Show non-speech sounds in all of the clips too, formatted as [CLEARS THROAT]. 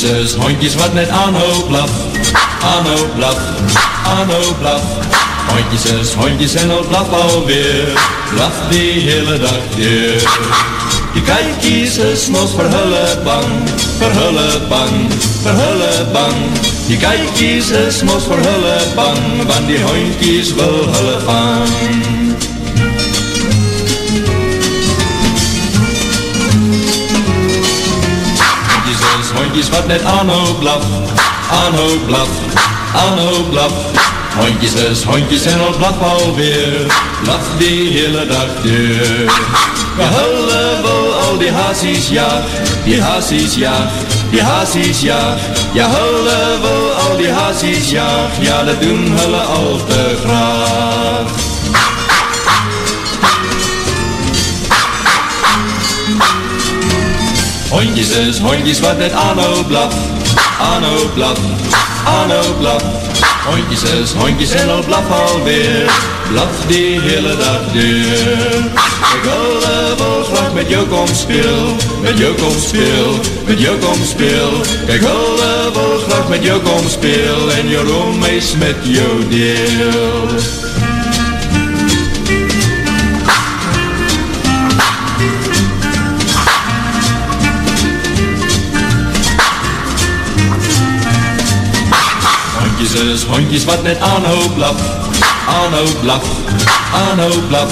Hondjes hondjes wat net aanhoop blaf, aanhoop blaf, aanhoop blaf. Hondjes hondjes en al blaf alweer, blaf die hele dag weer. Die kijkies is mos verhulle bang, verhulle bang, verhulle bang. Die kijkies is mos verhulle bang, want die hondjies wil hulle vang. Hondjes wat net aanhoop blaf, aanhoop blaf, aanhoop blaf. Hondjes is hondjes en al blaf alweer, blaf die hele dag deur. Ja, hulle wil al die haasies jaag, die haasies jaag, die haasies jaag. Ja, hulle wil al die haasies jaag, ja, dat doen hulle al te graag. Hondjes is hondjes wat net aanhoop blaf, aanhoop blaf, aanhoop blaf. Hondjes is hondjes en al blaf alweer, blaf die hele dag deur. Ik wil wel graag met jou kom speel, met jou kom speel, met jou kom speel. Kijk, wil wel graag met jou kom speel en je roem is met jou deel. Is hondjes wat net aanhoop blaf, aanhoop blaf, aanhoop blaf.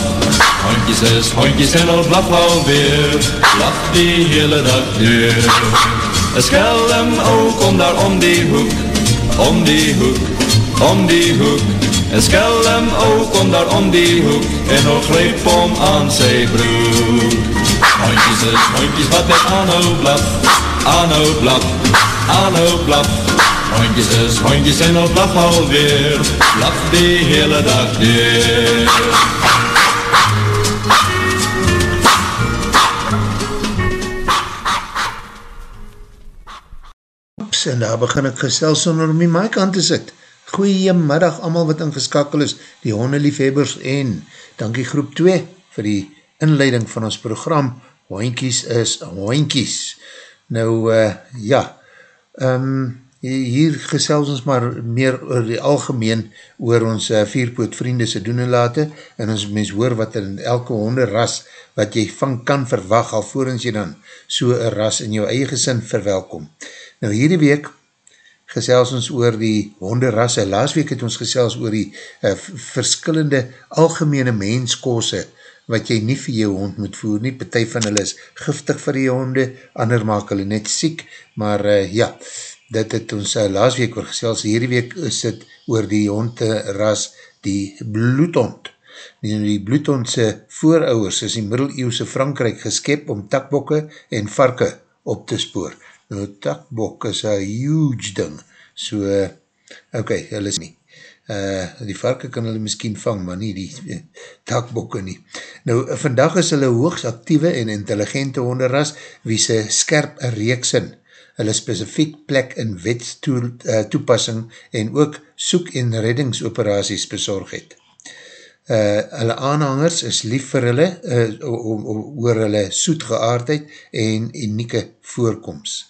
Hondjes is hondjes en al blaf alweer, blaf die hele dag deur. Een schelm ook om daar om die hoek, om die hoek, om die hoek. Een schelm ook om daar om die hoek, en nog greep om aan zijn broek. Hondjes is hondjes wat net aanhoop blaf, aanhoop blaf, aanhoop blaf. Hondjes is hondjes en al blaf alweer, blaf die hele dag. Oeps, en daar begin ek gestel sonder om die mic aan te sit. Goeiemiddag allemaal wat ingeskakel is, die hondeliefhebbers en dankie groep 2 vir die inleiding van ons program, Hoinkies is Hoinkies. Nou, uh, ja, um, hier gesels ons maar meer oor die algemeen oor ons uh, vierpoot vriende se doen en late en ons mens hoor wat in elke honde ras wat jy van kan verwag alvorens jy dan so een ras in jou eie gesin verwelkom. Nou hierdie week gesels ons oor die honde rasse. Laas week het ons gesels oor die uh, verskillende algemene menskose wat jy nie vir jou hond moet voer nie. Partij van hulle is giftig vir die honde, ander maak hulle net siek, maar uh, ja, dit het ons uh, laas week oorgesels, hierdie week is het oor die honde ras, die bloedhond. Die, die bloedhondse voorouders is in middeleeuwse Frankrijk geskep om takbokke en varke op te spoor. Nou, takbok is a huge ding, so, uh, ok, hulle is nie. Uh, die varke kan hulle miskien vang, maar nie die uh, takbokke nie. Nou, vandag is hulle hoogst actieve en intelligente honderras, wie sy skerp reeksin hulle specifiek plek in wetstoepassing eh, en ook soek- en reddingsoperaties bezorg het. Uh, hulle aanhangers is lief vir hulle uh, oor hulle soet geaardheid en unieke voorkomst.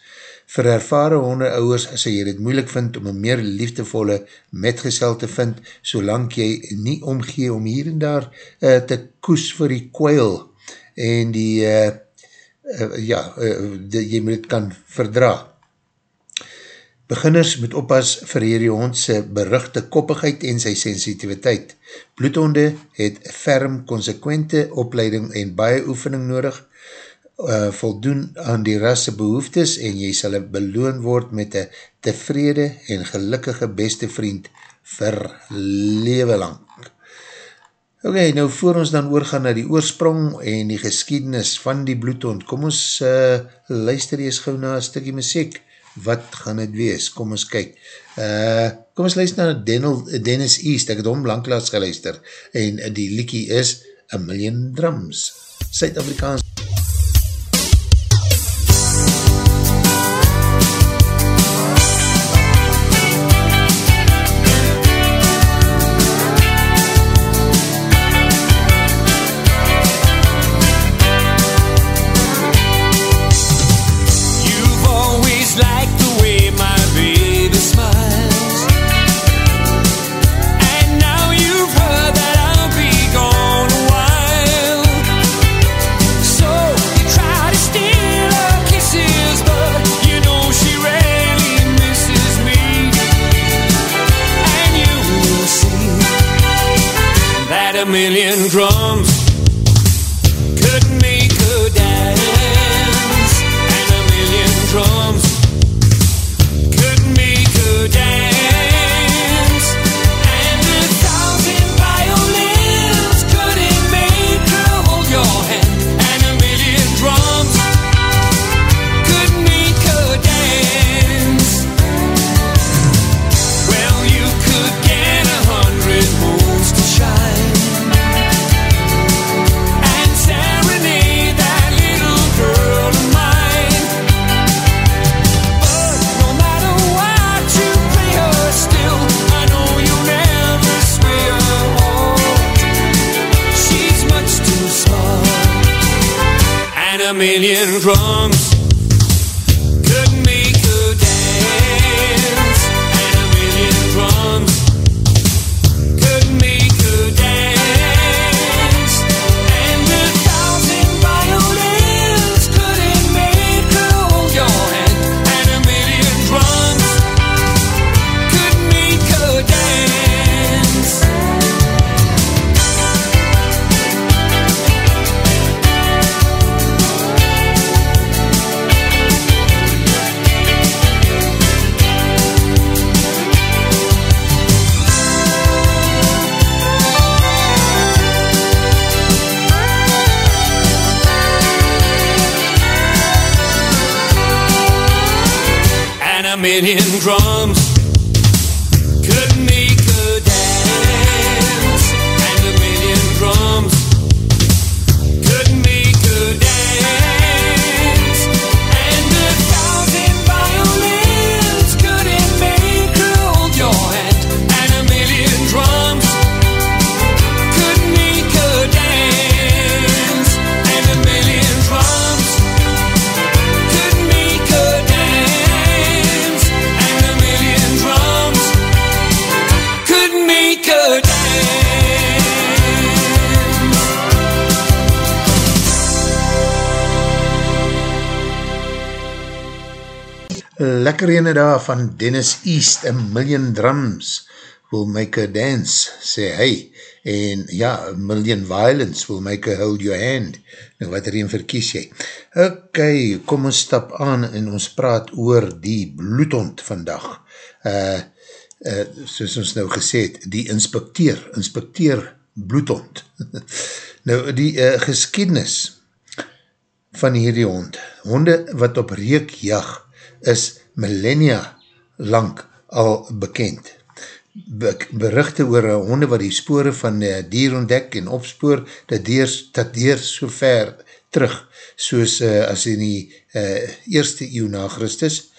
Vir ervare honde ouwers sal jy dit moeilik vind om een meer liefdevolle metgesel te vind, solang jy nie omgee om hier en daar uh, te koes vir die kwijl en die uh, uh, ja, uh, die, jy moet het kan verdra. Beginners moet oppas vir hierdie hondse beruchte koppigheid en sy sensitiviteit. Bloedhonde het ferm, konsekwente opleiding en baie oefening nodig, uh, voldoen aan die rasse behoeftes en jy sal beloon word met een tevrede en gelukkige beste vriend vir lewe lang. Ok, nou voor ons dan oorgaan na die oorsprong en die geschiedenis van die bloedhond, kom ons uh, luister eers gauw na een stukkie muziek. Wat gaan het wees? Kom ons kyk. Uh, kom ons luister na Denel, Dennis East, ek het hom langklaas geluister, en die liekie is A Million Drums. Suid-Afrikaans. Million drums ene daar van Dennis East, A Million Drums will make a dance, sê hy. En ja, A Million Violence will make a hold your hand. Nou wat er een verkies jy. Ok, kom ons stap aan en ons praat oor die bloedhond vandag. Uh, uh, soos ons nou gesê het, die inspecteer, inspecteer bloedhond. [LAUGHS] nou, die uh, geskiednis van hierdie hond, honde wat op reekjag is millennia lang al bekend. Be berichte oor honde wat die spore van uh, dier ontdek en opspoor, dat deers, dat deers so ver terug, soos uh, as in die uh, eerste eeuw na Christus,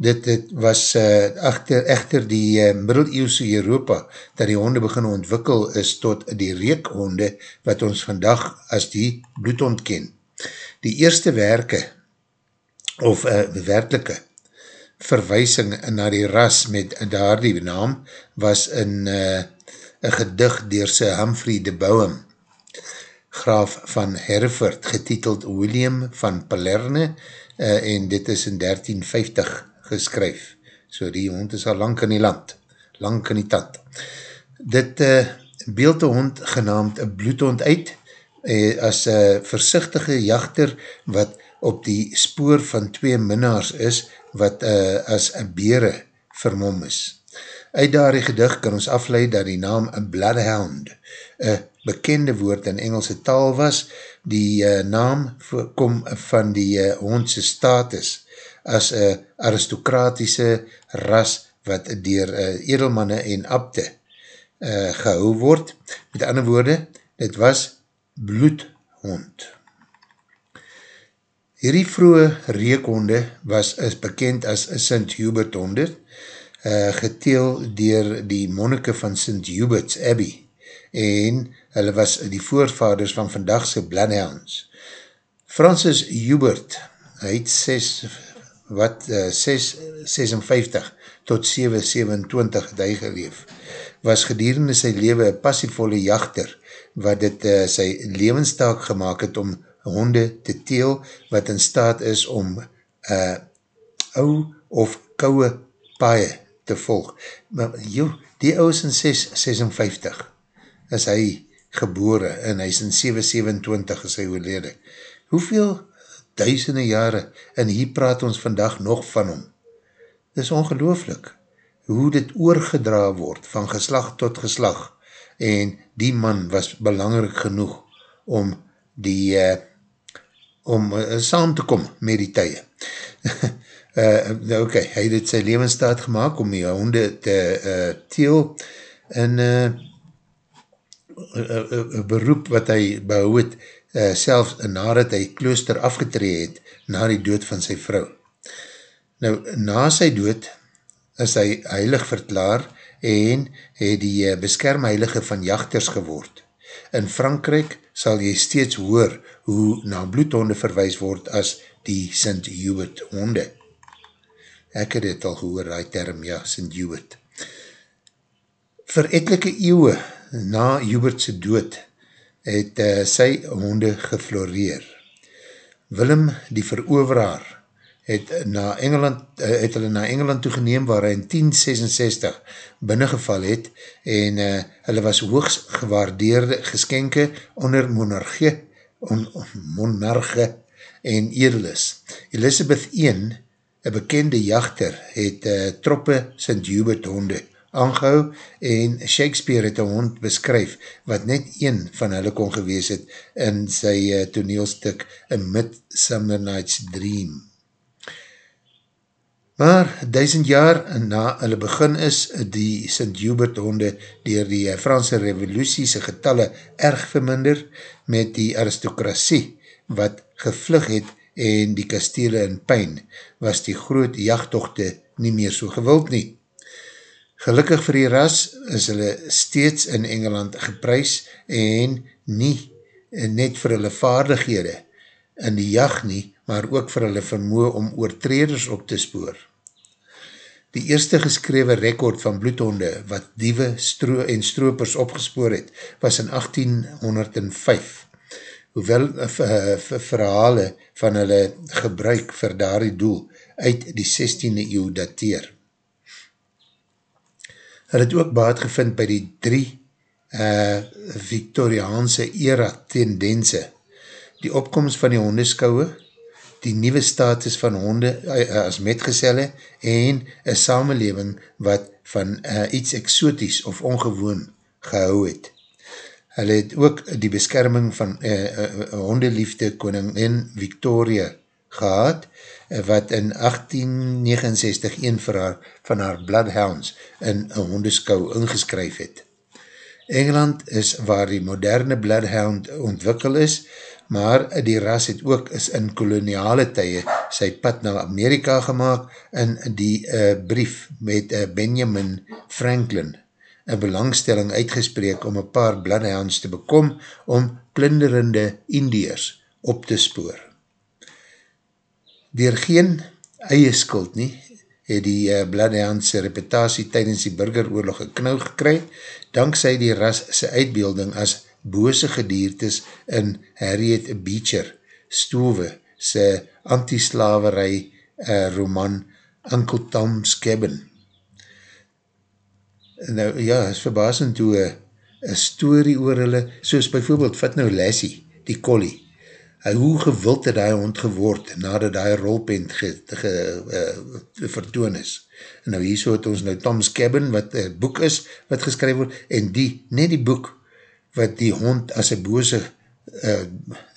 dit, dit was uh, achter, echter die uh, middeleeuwse Europa, dat die honde begin ontwikkel is tot die reekhonde, wat ons vandag as die bloedhond ken. Die eerste werke, of uh, werkelike, verwysing na die ras met daardie naam was in uh, een gedicht door sy Humphrey de Bouwem, graaf van Hereford, getiteld William van Palerne, uh, en dit is in 1350 geskryf. So die hond is al lang in die land, lang in die tand. Dit uh, beeld die hond genaamd bloedhond uit, uh, as een versichtige jachter wat op die spoor van twee minnaars is, wat uh, as een bere vermom is. Uit daarie gedicht kan ons afleid dat die naam een bloodhound, een bekende woord in Engelse taal was, die uh, naam kom van die uh, hondse status as een aristokratische ras wat dier uh, edelmanne en abte uh, gehou word. Met ander woorde, dit was bloedhond. Hierdie vroege reekhonde was is bekend as St. Hubert honde, uh, geteel dier die monnike van St. Hubert's Abbey en hulle was die voorvaders van vandagse Bloodhounds. Francis Hubert, hy het 6, wat, uh, 6, 56 tot 727 het hy geleef, was gedurende sy leven een passievolle jachter, wat dit uh, sy levenstaak gemaakt het om honde te teel, wat in staat is om uh, ou of kouwe paie te volg. Maar joh, die ouwe is in 6, 56, is hy gebore en hy is in 727 is hy oorlede. Hoeveel duisende jare en hier praat ons vandag nog van hom. Dit is ongelooflik hoe dit oorgedra word van geslag tot geslag en die man was belangrijk genoeg om die uh, om uh, saam te kom met die tye. [LAUGHS] uh, ok, hy het sy levensstaat gemaakt om die honde te uh, teel en uh, beroep wat hy behou het uh, selfs nadat hy klooster afgetree het na die dood van sy vrou. Nou, na sy dood is hy heilig verklaar en het die beskermheilige van jachters geword. In Frankrijk sal jy steeds hoor hoe na bloedhonde verwijs word as die St. Hubert honde. Ek het het al gehoor, die term, ja, St. Hubert. Voor etelike eeuwe na Hubertse dood het uh, sy honde gefloreer. Willem die veroveraar het, na Engeland, uh, het hulle na Engeland toegeneem waar hy in 1066 binnengeval het en uh, hulle was hoogst gewaardeerde geskenke onder monarchie, on, monarche en edelis. Elizabeth I, een bekende jachter, het uh, troppe St. Hubert honde aangehou en Shakespeare het een hond beskryf wat net een van hulle kon gewees het in sy uh, toneelstuk A Midsummer Night's Dream. Maar duisend jaar na hulle begin is die St. Hubert honde dier die Franse revolutie sy getalle erg verminder met die aristokrasie wat gevlug het en die kastele in pijn was die groot jachttochte nie meer so gewild nie. Gelukkig vir die ras is hulle steeds in Engeland geprys en nie net vir hulle vaardighede in die jacht nie, maar ook vir hulle vermoe om oortreders op te spoor. Die eerste geskrewe rekord van bloedhonde wat diewe stro en stropers opgespoor het, was in 1805. Hoewel uh, verhale van hulle gebruik vir daardie doel uit die 16e eeuw dateer. Hulle het ook baat gevind by die drie uh, Victoriaanse era tendense. Die opkomst van die hondeskouwe, die nieuwe status van honde uh, as metgezelle en een samenleving wat van uh, iets exotisch of ongewoon gehou het. Hulle het ook die beskerming van uh, uh, hondeliefde koningin Victoria gehad, uh, wat in 1869 een vir haar, van haar bloodhounds in een hondeskou ingeskryf het. Engeland is waar die moderne bloodhound ontwikkel is, maar die ras het ook is in koloniale tye sy pad na Amerika gemaakt in die uh, brief met uh, Benjamin Franklin een belangstelling uitgespreek om een paar bloodhounds te bekom om plinderende Indiërs op te spoor. Door geen eie skuld nie, het die uh, bloodhoundse reputatie tydens die burgeroorlog geknauw gekry, dankzij die ras sy uitbeelding as bose gediertes in Harriet Beecher, Stove, sy anti-slaverij uh, roman Uncle Tom's Cabin. Nou ja, is verbasend hoe een story oor hulle, soos bijvoorbeeld, vat nou Lassie, die collie, uh, hoe gewild het hy hond geword nadat hy rolpent ge, ge, uh, vertoon is. Nou hier so het ons nou Tom's Cabin, wat een boek is, wat geskryf word, en die, net die boek, wat die hond as een bose uh,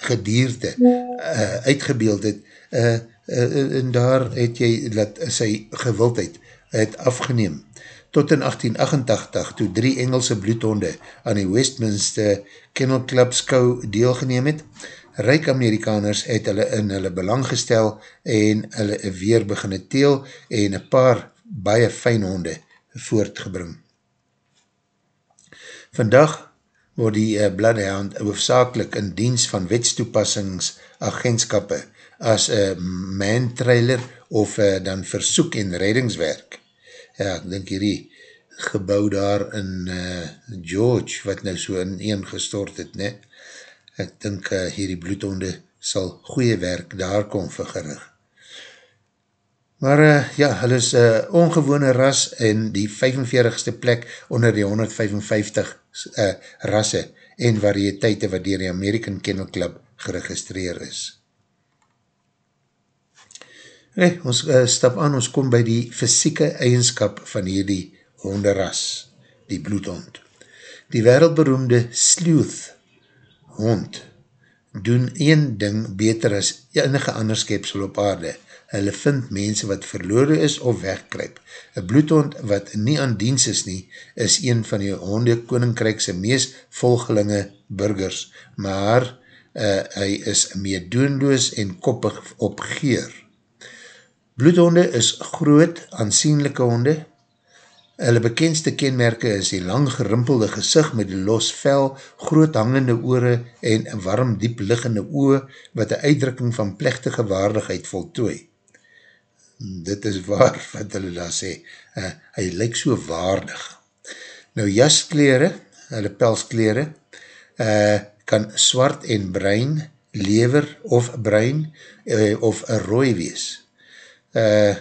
gedierte uh, uitgebeeld het, uh, uh, en daar het jy dat sy gewildheid het afgeneem. Tot in 1888, toe drie Engelse bloedhonde aan die Westminster Kennel Club skou deelgeneem het, Ryk Amerikaners het hulle in hulle belang gestel en hulle weer beginne teel en een paar baie fijn honde voortgebring. Vandag word die uh, Bloodhound hoofdzakelik in diens van wetstoepassingsagentskappe as een man-trailer of uh, dan versoek en reddingswerk. Ja, ek denk hierdie gebouw daar in uh, George, wat nou so in een gestort het, ne? Ek denk uh, hierdie bloedhonde sal goeie werk daar kom vergerig. Maar uh, ja, hulle is uh, ongewone ras en die 45ste plek onder die 155 uh, rasse en variëteite wat dier die American Kennel Club geregistreer is. Nee, ons uh, stap aan, ons kom by die fysieke eigenskap van hierdie honderras, die bloedhond. Die wereldberoemde sleuth hond doen een ding beter as enige ander skepsel op aarde. Hulle vind mense wat verloore is of wegkryp. Een bloedhond wat nie aan diens is nie, is een van die honde koninkrijkse mees volgelinge burgers, maar uh, hy is meedoenloos en koppig op geer. Bloedhonde is groot, aansienlijke honde. Hulle bekendste kenmerke is die lang gerimpelde gezicht met die los vel, groot hangende oore en warm diep liggende oe wat die uitdrukking van plechtige waardigheid voltooi. Dit is waar [LAUGHS] wat hulle daar sê. Uh, hy lyk so waardig. Nou jaskleren, hulle pelskleren, uh, kan swart en bruin, lever of bruin uh, of rooi wees uh,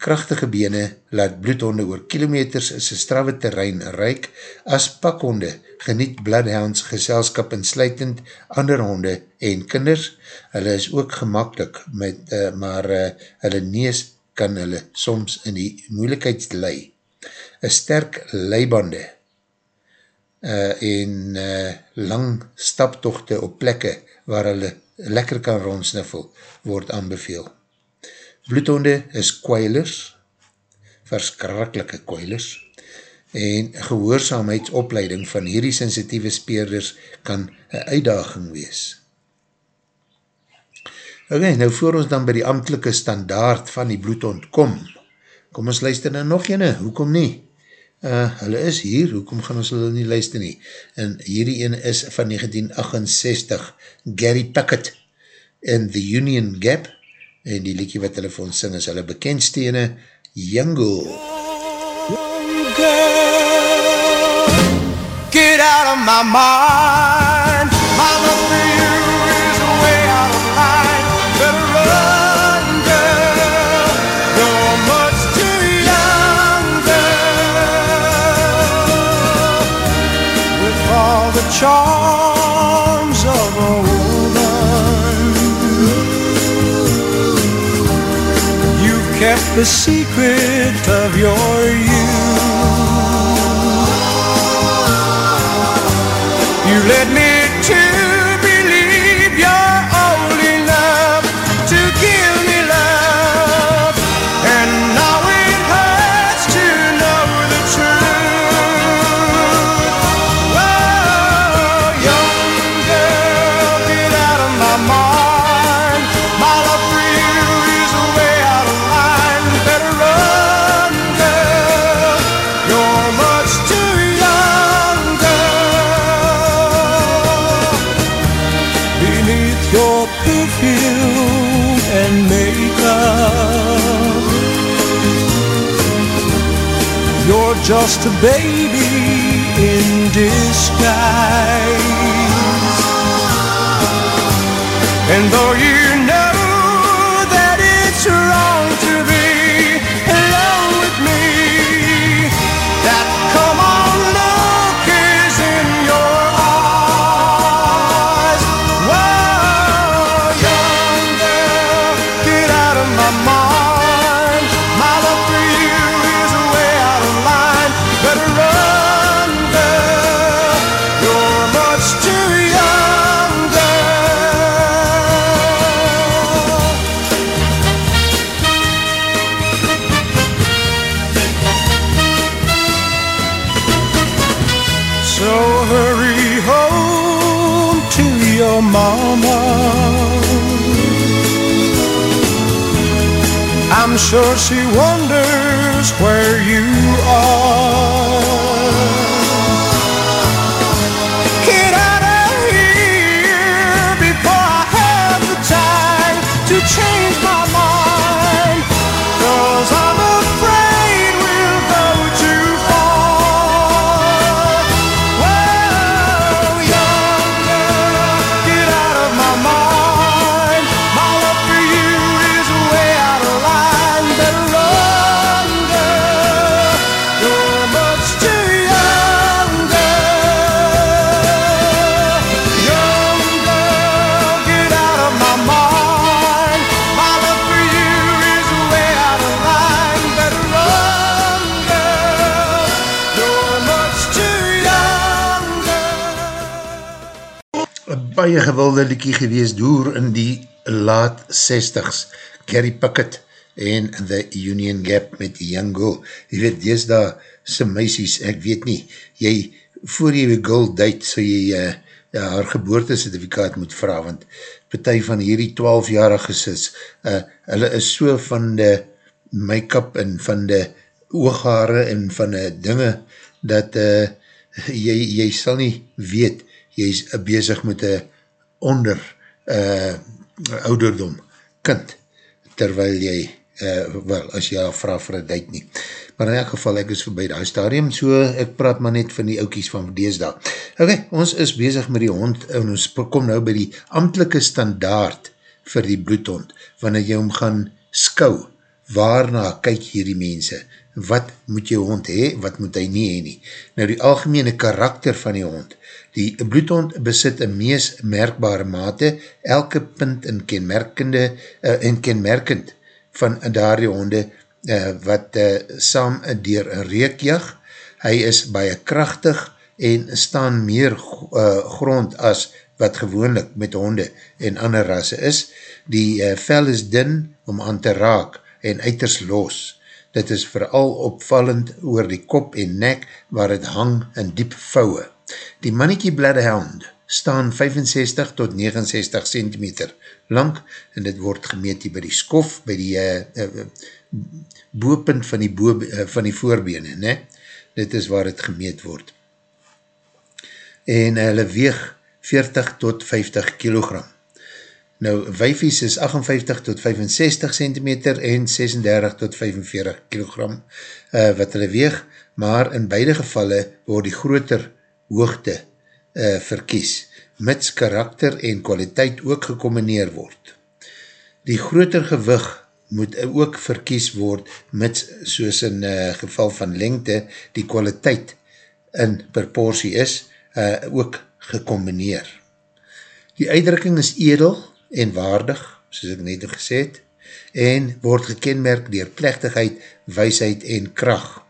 krachtige bene laat bloedhonde oor kilometers is een straffe terrein reik, as pakhonde geniet bloodhounds geselskap en sluitend ander honde en kinders, hulle is ook gemakkelijk, met, uh, maar uh, hulle nees kan hulle soms in die moeilikheid lei. Een sterk leibande uh, en uh, lang staptochte op plekke waar hulle lekker kan rondsniffel, word aanbeveel. Bloedhonde is kwijlers, verskrikkelike kwijlers, en gehoorzaamheidsopleiding van hierdie sensitieve speerders kan een uitdaging wees. Ok, nou voor ons dan by die amtelike standaard van die bloedhond kom, kom ons luister na nog jyne, hoekom nie? Uh, hulle is hier, hoekom gaan ons hulle nie luister nie? En hierdie ene is van 1968, Gary Pickett in The Union Gap, en die liedje wat hulle vir ons sing is hulle bekendstene Jungle Get out of my mind the secret of your youth. You led me to just a baby she won't baie gewilde liekie gewees door in die laat 60s. Gary Puckett en The Union Gap met Young Girl. Jy weet, dees daar sy meisies, ek weet nie, jy, voor jy die girl date, so jy uh, haar geboortecertifikaat moet vraag, want partij van hierdie 12-jariges is, uh, hulle is so van de make-up en van de ooghaare en van de dinge, dat uh, jy, jy sal nie weet, jy is bezig met een onder uh, ouderdom kind, terwyl jy, uh, wel, as jy al vraag vir een date nie. Maar in elk geval, ek is voorbij die stadium, so ek praat maar net van die oukies van deesda. Ok, ons is bezig met die hond, en ons kom nou by die amtelike standaard vir die bloedhond, wanneer jy hom gaan skou, waarna kyk hierdie mense, wat moet jou hond hee, wat moet hy nie hee nie. Nou die algemene karakter van die hond, die bloedhond besit een mees merkbare mate, elke punt in kenmerkende, uh, in kenmerkend van daar die honde, uh, wat uh, saam dier een reekjag, hy is baie krachtig en staan meer uh, grond as wat gewoonlik met honde en ander rasse is. Die uh, vel is din om aan te raak en uiters los. Dit is vooral opvallend oor die kop en nek waar het hang in diep vouwe. Die mannetjie Bloodhound staan 65 tot 69 cm lang en dit word gemeet by die skof, by die uh, uh, boepunt van die, bo, uh, van die voorbene. Ne? Dit is waar het gemeet word. En hulle weeg 40 tot 50 kilogram. Nou, wijfies is 58 tot 65 cm en 36 tot 45 kilogram uh, wat hulle weeg, maar in beide gevalle word die groter hoogte uh, verkies, mits karakter en kwaliteit ook gecombineer word. Die groter gewig moet ook verkies word, mits soos in uh, geval van lengte, die kwaliteit in proportie is, uh, ook gecombineer. Die uitdrukking is edel en waardig, soos ek net gesê het, en word gekenmerk dier plechtigheid, weisheid en kracht.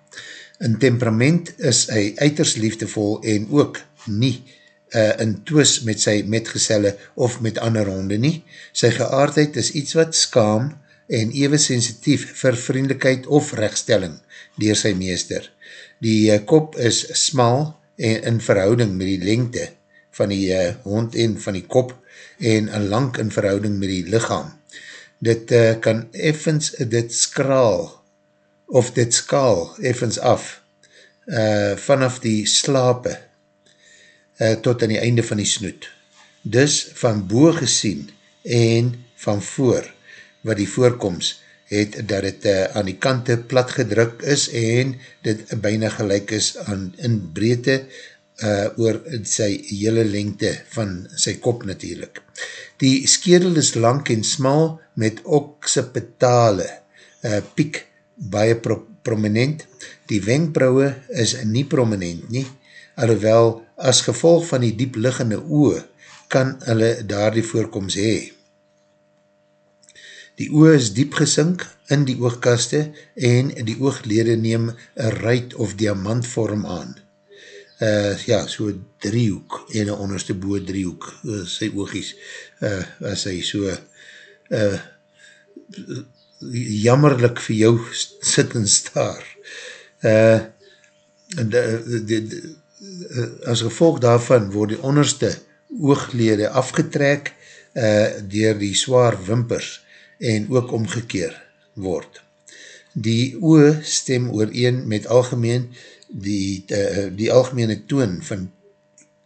In temperament is hy uiters liefdevol en ook nie uh, in toos met sy metgezelle of met ander honde nie. Sy geaardheid is iets wat skaam en ewe sensitief vir vriendelijkheid of rechtstelling dier sy meester. Die uh, kop is smal en in verhouding met die lengte van die uh, hond en van die kop en lang in verhouding met die lichaam. Dit uh, kan effens dit skraal of dit skaal effens af uh, vanaf die slape uh, tot aan die einde van die snoet. Dus van boe gesien en van voor wat die voorkomst het dat het uh, aan die kante plat gedruk is en dit bijna gelijk is aan in breedte uh, oor sy hele lengte van sy kop natuurlijk. Die skedel is lang en smal met oksipetale uh, piek baie pro prominent. Die wenkbrauwe is nie prominent nie, alhoewel as gevolg van die diep liggende oe kan hulle daar die voorkomst hee. Die oe is diep gesink in die oogkaste en die ooglede neem een ruit of diamantvorm aan. Uh, ja, so driehoek en een onderste boe driehoek, uh, sy oogies, uh, as hy so uh, jammerlik vir jou sit en staar. Uh, de, de, de, as gevolg daarvan word die onderste ooglede afgetrek uh, dier die zwaar wimpers en ook omgekeer word. Die oe stem oor een met algemeen die, uh, die algemene toon van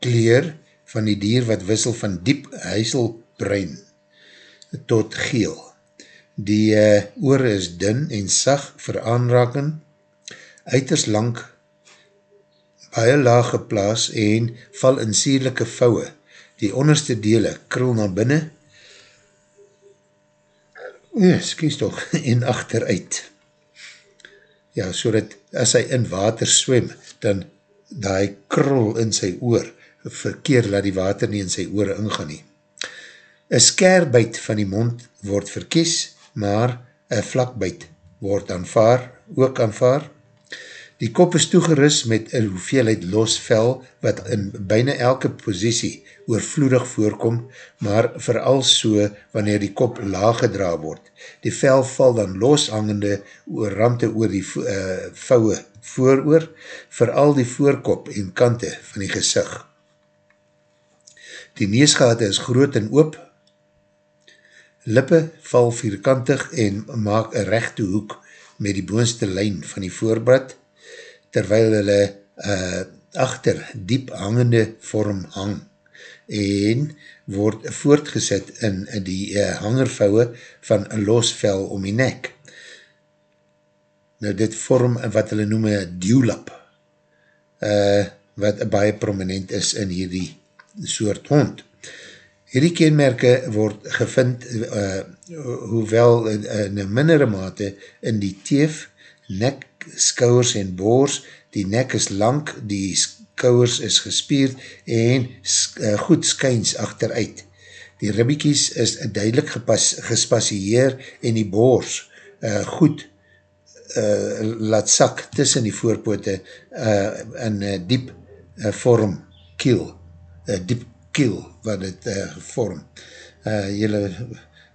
kleer van die dier wat wissel van diep huiselbruin tot geel. Die uh, oor is dun en sag vir aanraking, uiters lang, baie laag geplaas en val in sierlijke vouwe. Die onderste dele krul na binnen, ja, skies toch, [LAUGHS] en achteruit. Ja, so dat as hy in water swem, dan die krul in sy oor, verkeer laat die water nie in sy oor ingaan nie. Een skerbuit van die mond word verkies, maar een vlakbuit word aanvaar, ook aanvaar. Die kop is toegerust met een hoeveelheid los vel wat in byna elke positie oorvloedig voorkom, maar vooral so wanneer die kop laag gedra word. Die vel val dan loshangende oor rante oor die uh, vouwe vooroor, vooral die voorkop en kante van die gezicht. Die neesgate is groot en oop, lippe val vierkantig en maak een rechte hoek met die boonste lijn van die voorbrad, terwyl hulle uh, achter diep hangende vorm hang en word voortgezet in die uh, hangervouwe van een los vel om die nek. Nou dit vorm wat hulle noem een duwlap, uh, wat baie prominent is in hierdie soort hond. Hierdie kenmerke word gevind, uh, hoewel in, in een mindere mate in die teef, nek, skouwers en boors, die nek is lang, die skouwers is gespierd en uh, goed skyns achteruit. Die ribbiekies is duidelik gepas, gespasieer en die boors uh, goed uh, laat sak tussen die voorpote uh, in uh, diep uh, vorm kiel, uh, diep kiel wat het uh, vorm. Uh, jylle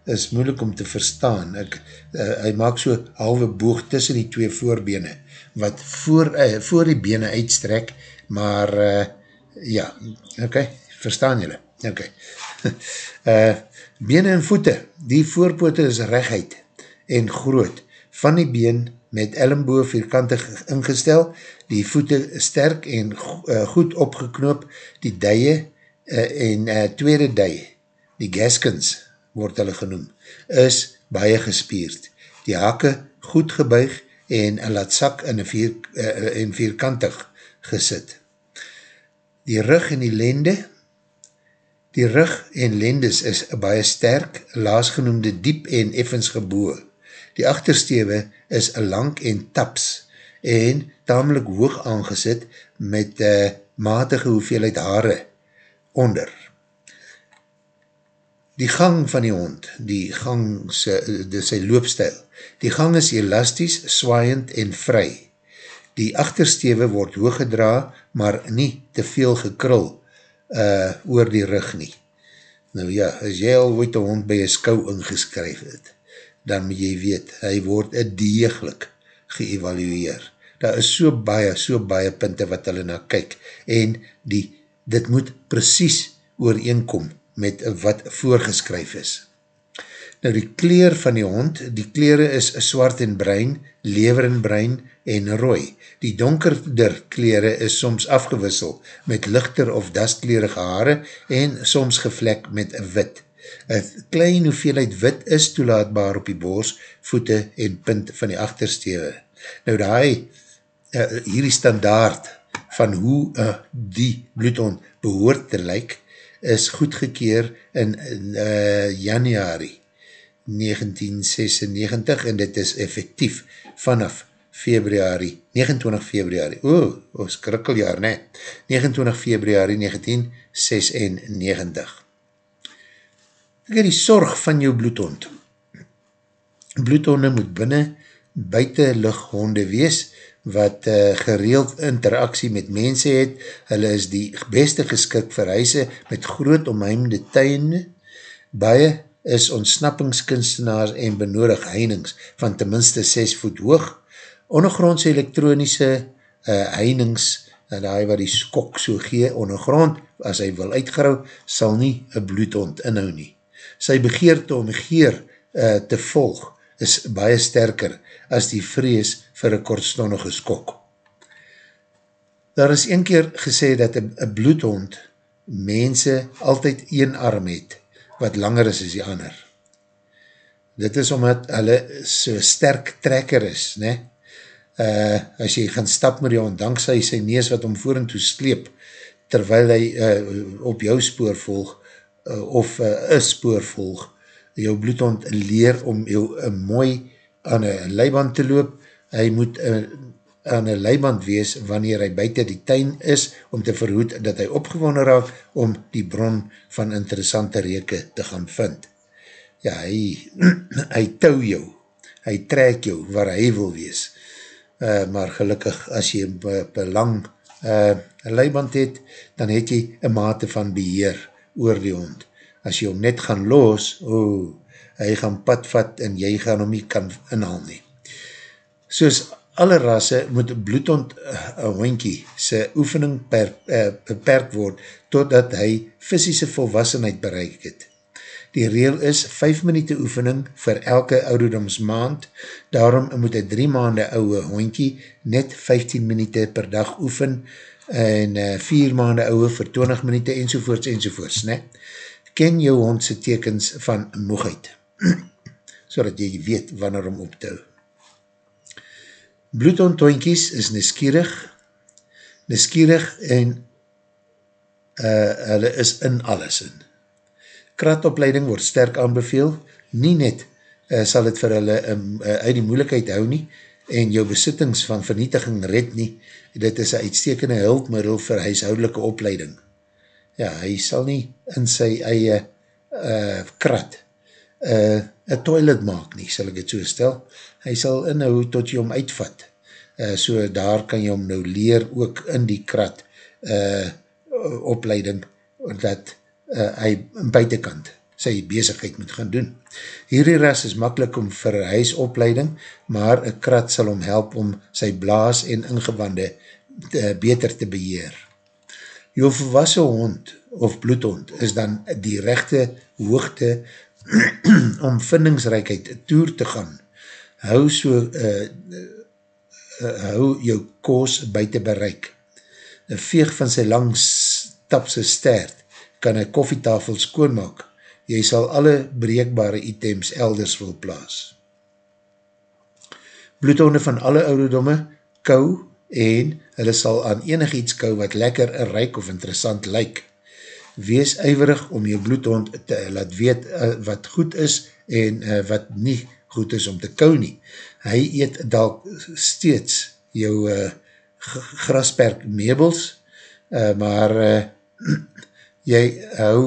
is moeilik om te verstaan. Ek, uh, hy maak so halwe boog tussen die twee voorbene, wat voor, uh, voor die bene uitstrek, maar uh, ja, ok, verstaan jylle? Ok. uh, [LAUGHS] bene en voete, die voorpote is rechtheid en groot, van die been met ellenboog vierkantig ingestel, die voete sterk en uh, goed opgeknoop, die duie uh, en uh, tweede duie, die gaskins, word hulle genoem, is baie gespierd. Die hake goed gebuig en laat sak in, vier, uh, in vierkantig gesit. Die rug en die lende, die rug en lendes is baie sterk, laas genoemde diep en effens geboe. Die achterstewe is lang en taps en tamelijk hoog aangesit met uh, matige hoeveelheid haare onder die gang van die hond, die gang, sy, die, sy loopstijl, die gang is elasties, swaaiend en vry. Die achterstewe word hooggedra, maar nie te veel gekrul uh, oor die rug nie. Nou ja, as jy al ooit een hond by een skou ingeskryf het, dan moet jy weet, hy word deeglik geëvalueer. Daar is so baie, so baie punte wat hulle na kyk, en die, dit moet precies ooreenkom met wat voorgeskryf is. Nou die kleer van die hond, die kleere is swart en bruin, lever en bruin en rooi. Die donkerder kleere is soms afgewissel met lichter of dastkleerige haare en soms gevlek met wit. Een klein hoeveelheid wit is toelaatbaar op die boos, voete en punt van die achterstewe. Nou die, uh, hierdie standaard van hoe uh, die bloedhond behoort te lyk, is goedgekeer in, uh, januari 1996 en dit is effectief vanaf februari, 29 februari, oh, skrikkeljaar, ne, 29 februari 1996. Ek het die sorg van jou bloedhond. Bloedhonde moet binnen buiten luchthonde wees, wat uh, gereeld interaksie met mense het, hulle is die beste geskik vir huise met groot omheimde tuine, baie is ontsnappingskunstenaars en benodig heinings van tenminste 6 voet hoog, ondergrondse elektronische uh, heinings, en uh, die wat die skok so gee ondergrond, as hy wil uitgrou, sal nie een bloedhond inhou nie. Sy begeerte om geer uh, te volg, is baie sterker as die vrees vir een kortstondige skok. Daar is een keer gesê dat een bloedhond mense altyd een arm het, wat langer is as die ander. Dit is omdat hulle so sterk trekker is, ne? Uh, as jy gaan stap met die hond, dankzij sy nees wat om voor en toe sleep, terwyl hy uh, op jou spoor volg, uh, of uh, een spoor volg, jou bloedhond leer om jou uh, mooi aan een leiband te loop, hy moet uh, aan een leiband wees wanneer hy buiten die tuin is om te verhoed dat hy opgewonnen raak om die bron van interessante reke te gaan vind. Ja, hy, [CLEARS THROAT] hy tou jou, hy trek jou waar hy wil wees. uh, maar gelukkig as jy een lang uh, leiband het, dan het jy een mate van beheer oor die hond. As hom net gaan los, oh, hy gaan pad vat en jy gaan hom nie kan inhaal nie. Soos alle rasse moet bloedhond uh, hondkie sy oefening per, uh, beperk word totdat hy fysische volwassenheid bereik het. Die reel is 5 minuut oefening vir elke ouderdomsmaand, daarom moet een 3 maande ouwe hondkie net 15 minuut per dag oefen en 4 uh, maande ouwe vir 20 minuut enzovoorts enzovoorts. Ne? Ken jou hondse tekens van moegheid, [CLEARS THROAT] so dat jy weet wanneer om op te hou. Bloedontoinkies is neskierig, neskierig en uh, hulle is in alles in. Kratopleiding word sterk aanbeveel, nie net uh, sal het vir hulle um, uh, uit die moeilikheid hou nie en jou besittings van vernietiging red nie, dit is een uitstekende hulpmiddel vir huishoudelike opleiding. Ja, hy sal nie in sy eie uh, krat een uh, toilet maak nie, sal ek het so stel, hy sal inhou tot jy hom uitvat. Uh, so daar kan jy hom nou leer ook in die krat uh, opleiding dat uh, hy buitenkant sy bezigheid moet gaan doen. Hierdie ras is makkelijk om vir huisopleiding, maar een krat sal hom help om sy blaas en ingewande te, beter te beheer. Jou volwassen hond of bloedhond is dan die rechte hoogte [CLEARS THROAT] om vindingsrijkheid toer te gaan hou so uh, uh, hou jou koos buiten bereik. Een veeg van sy lang stapse stert kan een koffietafel skoonmaak. Jy sal alle breekbare items elders wil plaas. Bloedhonde van alle ouderdomme kou en hulle sal aan enig iets kou wat lekker, rijk of interessant lyk. Wees eiverig om jou bloedhond te laat weet uh, wat goed is en uh, wat nie goed is om te kou nie. Hy eet dalk steeds jou uh, grasperk meubels, uh, maar uh, [CLEARS THROAT] jy hou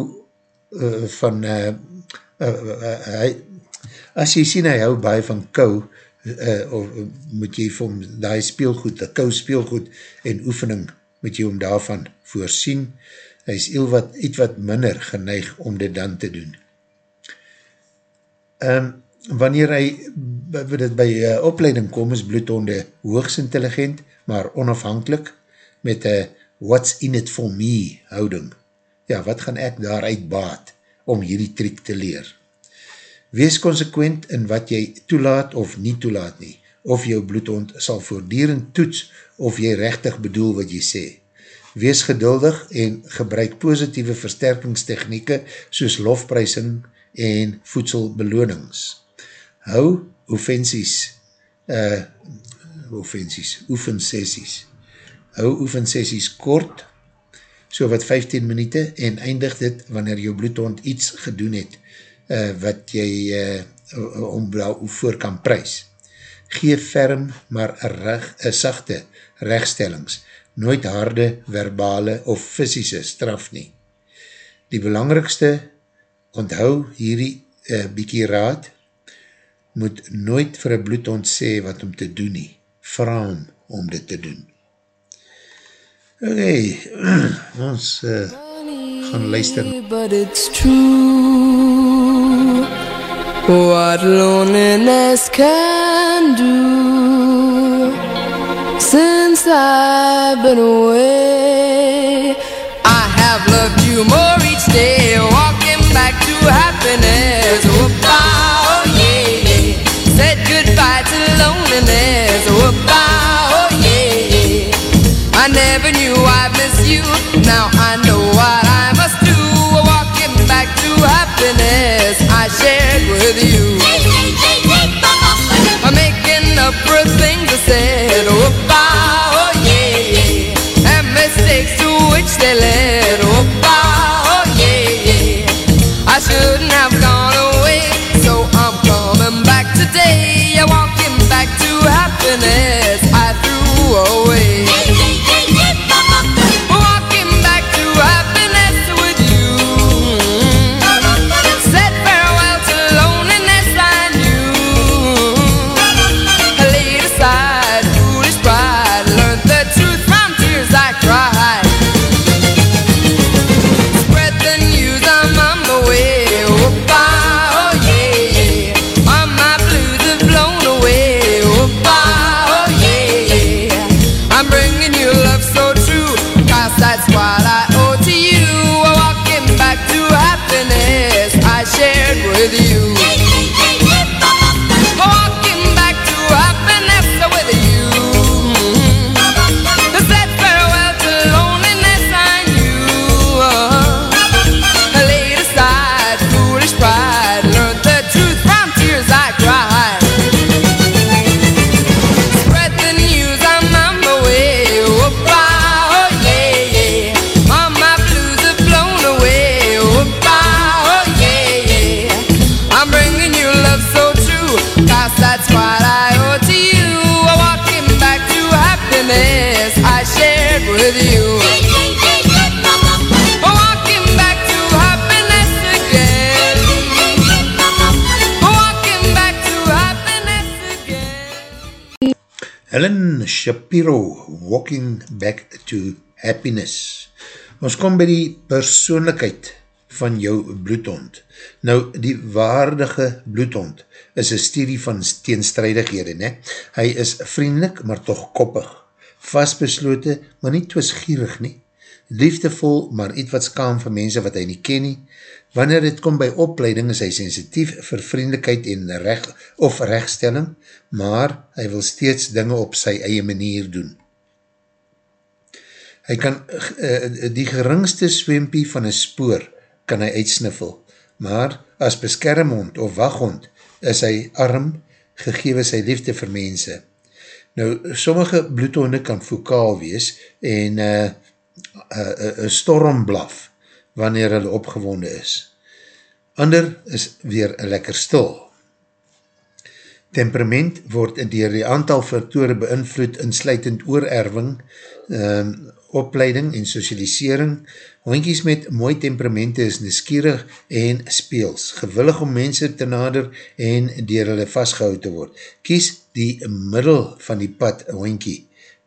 uh, van uh, uh, uh, hy, as jy sien hy hou baie van kou, uh, of uh, moet jy vir hom die speelgoed, die kou speelgoed en oefening moet jy hom daarvan voorsien. Hy is iets wat, iets wat minder geneig om dit dan te doen. Um, wanneer hy dit by uh, opleiding kom, is bloedhonde hoogs intelligent, maar onafhankelijk, met een what's in it for me houding. Ja, wat gaan ek daaruit baat, om hierdie triek te leer? Wees consequent in wat jy toelaat of nie toelaat nie, of jou bloedhond sal voordierend toets, of jy rechtig bedoel wat jy sê. Wees geduldig en gebruik positieve versterkingstechnieke, soos lofprysing en voedselbelonings. Hou oefensies, uh, oefensies, oefensessies, hou oefensessies kort, so wat 15 minuut en eindig dit wanneer jou bloedhond iets gedoen het, uh, wat jy uh, om voor kan prijs. Geef ferm, maar een sachte rechtstellings, nooit harde, verbale of fysische straf nie. Die belangrikste, onthou hierdie uh, bykie raad, moet nooit vir een bloedhond sê wat om te doen nie. Vraag om om dit te doen. Oké, okay, [CLEARS THROAT] ons uh, gaan luister. But it's true What loneliness can do Since I've been away I have loved you more each day Walking back to happiness Oh, oh yeah said goodbye to loneliness. Bye, oh yeah. I never knew I'd miss you. Now I to which Shapiro, Walking Back to Happiness. Ons kom by die persoonlijkheid van jou bloedhond. Nou, die waardige bloedhond is een studie van teenstrijdighede. Ne? Hy is vriendelik, maar toch koppig. Vastbeslote, maar nie twisgierig nie. Liefdevol, maar iets wat skaam vir mense wat hy nie ken nie. Wanneer het kom by opleiding is hy sensitief vir vriendelijkheid en recht, of rechtstelling, maar hy wil steeds dinge op sy eie manier doen. Hy kan uh, die geringste swempie van een spoor kan hy uitsniffel, maar as beskermhond of waghond is hy arm, gegewe sy liefde vir mense. Nou, sommige bloedhonde kan vokaal wees en uh, uh, storm blaf, wanneer hulle opgewonde is. Ander is weer lekker stil. Temperament word dier die aantal vertore beïnvloed insluitend oorerving, um, opleiding en socialisering. Hoinkies met mooi temperamente is neskierig en speels, gewillig om mense te nader en dier hulle vastgehoud te word. Kies die middel van die pad, hoinkie,